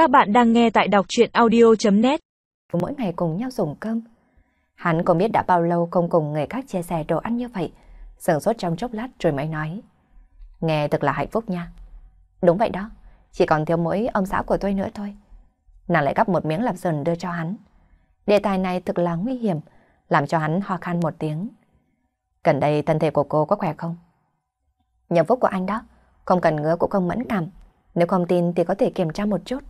Các bạn đang nghe tại đọc chuyện audio.net Mỗi ngày cùng nhau dùng cơm. Hắn không biết đã bao lâu không cùng người khác chia sẻ đồ ăn như vậy. Sừng sốt trong chốc lát rồi mới nói. Nghe thật là hạnh phúc nha. Đúng vậy đó, chỉ còn thiếu mỗi ông xã của tôi nữa thôi. Nàng lại gắp một miếng lạp sườn đưa cho hắn. Đề tài này thực là nguy hiểm, làm cho hắn ho khan một tiếng. Gần đây thân thể của cô có khỏe không? Nhờ phúc của anh đó, không cần ngứa cũng không mẫn cảm. Nếu không tin thì có thể kiểm tra một chút.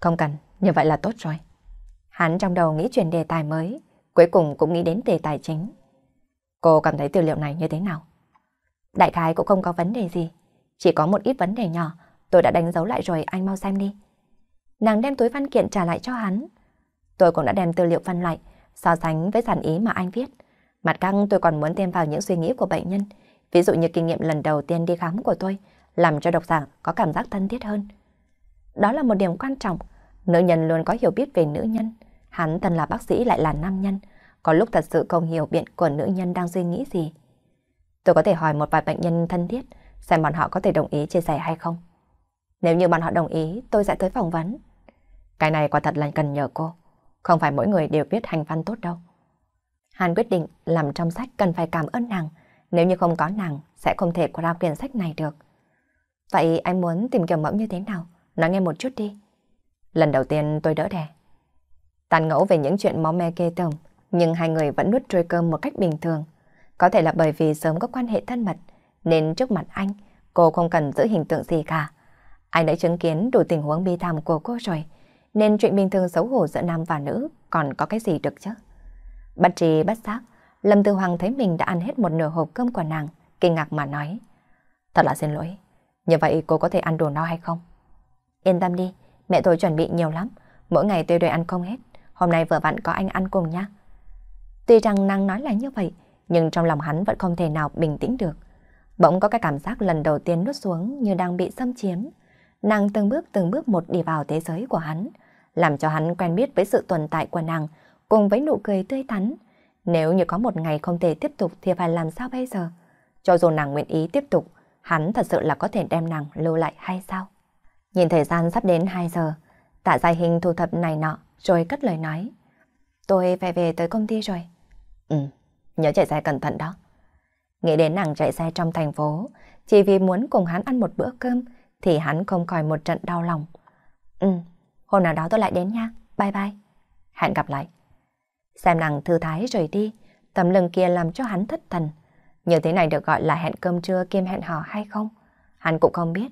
Không cần, như vậy là tốt rồi. Hắn trong đầu nghĩ chuyển đề tài mới, cuối cùng cũng nghĩ đến đề tài chính. Cô cảm thấy tư liệu này như thế nào? Đại khái cũng không có vấn đề gì, chỉ có một ít vấn đề nhỏ, tôi đã đánh dấu lại rồi, anh mau xem đi. Nàng đem túi văn kiện trả lại cho hắn. Tôi cũng đã đem tư liệu phân loại, so sánh với sản ý mà anh viết. Mặt căng tôi còn muốn thêm vào những suy nghĩ của bệnh nhân, ví dụ như kinh nghiệm lần đầu tiên đi khám của tôi, làm cho độc giả có cảm giác thân thiết hơn. Đó là một điểm quan trọng, nữ nhân luôn có hiểu biết về nữ nhân. Hắn thân là bác sĩ lại là nam nhân, có lúc thật sự không hiểu biện của nữ nhân đang suy nghĩ gì. Tôi có thể hỏi một vài bệnh nhân thân thiết, xem bọn họ có thể đồng ý chia sẻ hay không. Nếu như bọn họ đồng ý, tôi sẽ tới phỏng vấn. Cái này quả thật là cần nhờ cô. Không phải mỗi người đều biết hành văn tốt đâu. Hàn quyết định làm trong sách cần phải cảm ơn nàng. Nếu như không có nàng, sẽ không thể qua quyển sách này được. Vậy anh muốn tìm kiểu mẫu như thế nào? Nói nghe một chút đi. Lần đầu tiên tôi đỡ đẻ. Tàn ngẫu về những chuyện máu me kê tởm, nhưng hai người vẫn nuốt trôi cơm một cách bình thường. Có thể là bởi vì sớm có quan hệ thân mật, nên trước mặt anh, cô không cần giữ hình tượng gì cả. Anh đã chứng kiến đủ tình huống bi thảm của cô rồi, nên chuyện bình thường xấu hổ giữa nam và nữ còn có cái gì được chứ? Bắt trì bắt giác, Lâm Tư Hoàng thấy mình đã ăn hết một nửa hộp cơm của nàng, kinh ngạc mà nói. Thật là xin lỗi, như vậy cô có thể ăn đồ no hay không? Yên tâm đi, mẹ tôi chuẩn bị nhiều lắm, mỗi ngày tôi đều ăn không hết, hôm nay vừa vặn có anh ăn cùng nha. Tuy rằng nàng nói là như vậy, nhưng trong lòng hắn vẫn không thể nào bình tĩnh được. Bỗng có cái cảm giác lần đầu tiên nuốt xuống như đang bị xâm chiếm. Nàng từng bước từng bước một đi vào thế giới của hắn, làm cho hắn quen biết với sự tồn tại của nàng, cùng với nụ cười tươi tắn. Nếu như có một ngày không thể tiếp tục thì phải làm sao bây giờ? Cho dù nàng nguyện ý tiếp tục, hắn thật sự là có thể đem nàng lưu lại hay sao? Nhìn thời gian sắp đến 2 giờ, tạ dài hình thu thập này nọ, rồi cất lời nói. Tôi phải về tới công ty rồi. Ừ, nhớ chạy xe cẩn thận đó. Nghĩ đến nàng chạy xe trong thành phố, chỉ vì muốn cùng hắn ăn một bữa cơm, thì hắn không khỏi một trận đau lòng. Ừ, hôm nào đó tôi lại đến nha, bye bye. Hẹn gặp lại. Xem nàng thư thái rời đi, tầm lưng kia làm cho hắn thất thần. Như thế này được gọi là hẹn cơm trưa kiêm hẹn hò hay không? Hắn cũng không biết,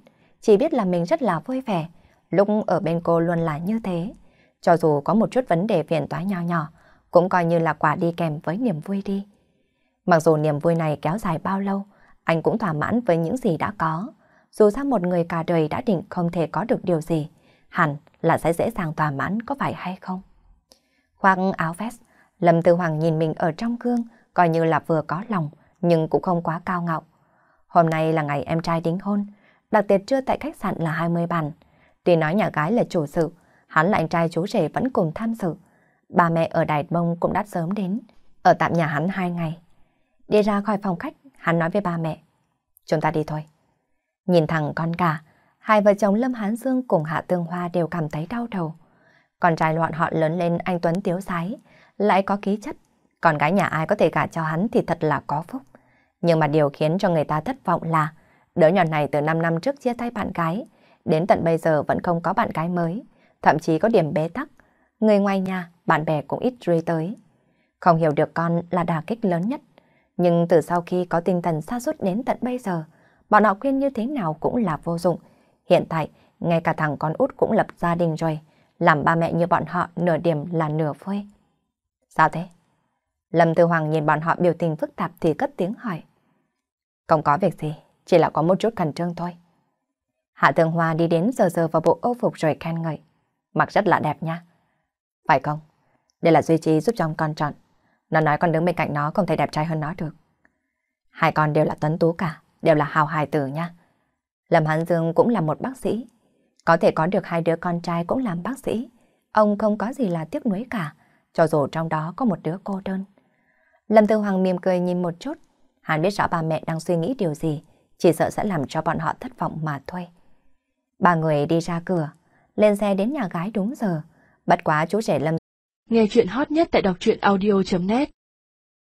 chỉ biết là mình rất là vui vẻ. Lúc ở bên cô luôn là như thế. Cho dù có một chút vấn đề phiền toái nhỏ nhỏ, cũng coi như là quả đi kèm với niềm vui đi. Mặc dù niềm vui này kéo dài bao lâu, anh cũng thỏa mãn với những gì đã có. Dù sao một người cả đời đã định không thể có được điều gì, hẳn là sẽ dễ dàng thỏa mãn có phải hay không? Khoác áo vest, Lâm Tư Hoàng nhìn mình ở trong gương, coi như là vừa có lòng, nhưng cũng không quá cao ngạo. Hôm nay là ngày em trai đính hôn, đặc tiệc trưa tại khách sạn là 20 bàn. Tuy nói nhà gái là chủ sự, hắn là anh trai chú rể vẫn cùng tham dự. Ba mẹ ở Đài bông cũng đã sớm đến, ở tạm nhà hắn hai ngày. Đi ra khỏi phòng khách, hắn nói với ba mẹ. Chúng ta đi thôi. Nhìn thằng con cả, hai vợ chồng Lâm Hán Dương cùng Hạ Tương Hoa đều cảm thấy đau đầu. Con trai loạn họ lớn lên anh Tuấn tiếu sái, lại có khí chất. Còn gái nhà ai có thể gả cho hắn thì thật là có phúc. Nhưng mà điều khiến cho người ta thất vọng là đứa nhỏ này từ 5 năm trước chia tay bạn gái, đến tận bây giờ vẫn không có bạn gái mới, thậm chí có điểm bế tắc. Người ngoài nhà, bạn bè cũng ít truy tới. Không hiểu được con là đả kích lớn nhất. Nhưng từ sau khi có tinh thần xa suốt đến tận bây giờ, bọn họ khuyên như thế nào cũng là vô dụng. Hiện tại, ngay cả thằng con út cũng lập gia đình rồi, làm ba mẹ như bọn họ nửa điểm là nửa phơi Sao thế? Lâm Tư Hoàng nhìn bọn họ biểu tình phức tạp thì cất tiếng hỏi. Không có việc gì, chỉ là có một chút khẩn trương thôi. Hạ Thường Hoa đi đến giờ giờ vào bộ âu phục rồi khen ngợi. Mặc rất là đẹp nha. Phải không? Đây là duy trì giúp cho con chọn. Nó nói con đứng bên cạnh nó không thể đẹp trai hơn nó được. Hai con đều là tuấn tú cả, đều là hào hài tử nha. Lâm Hán Dương cũng là một bác sĩ. Có thể có được hai đứa con trai cũng làm bác sĩ. Ông không có gì là tiếc nuối cả, cho dù trong đó có một đứa cô đơn. Lâm Tư Hoàng mỉm cười nhìn một chút. Hắn biết rõ bà mẹ đang suy nghĩ điều gì, chỉ sợ sẽ làm cho bọn họ thất vọng mà thôi. Ba người đi ra cửa, lên xe đến nhà gái đúng giờ. Bất quá chú trẻ Lâm. Nghe chuyện hot nhất tại đọc truyện audio.net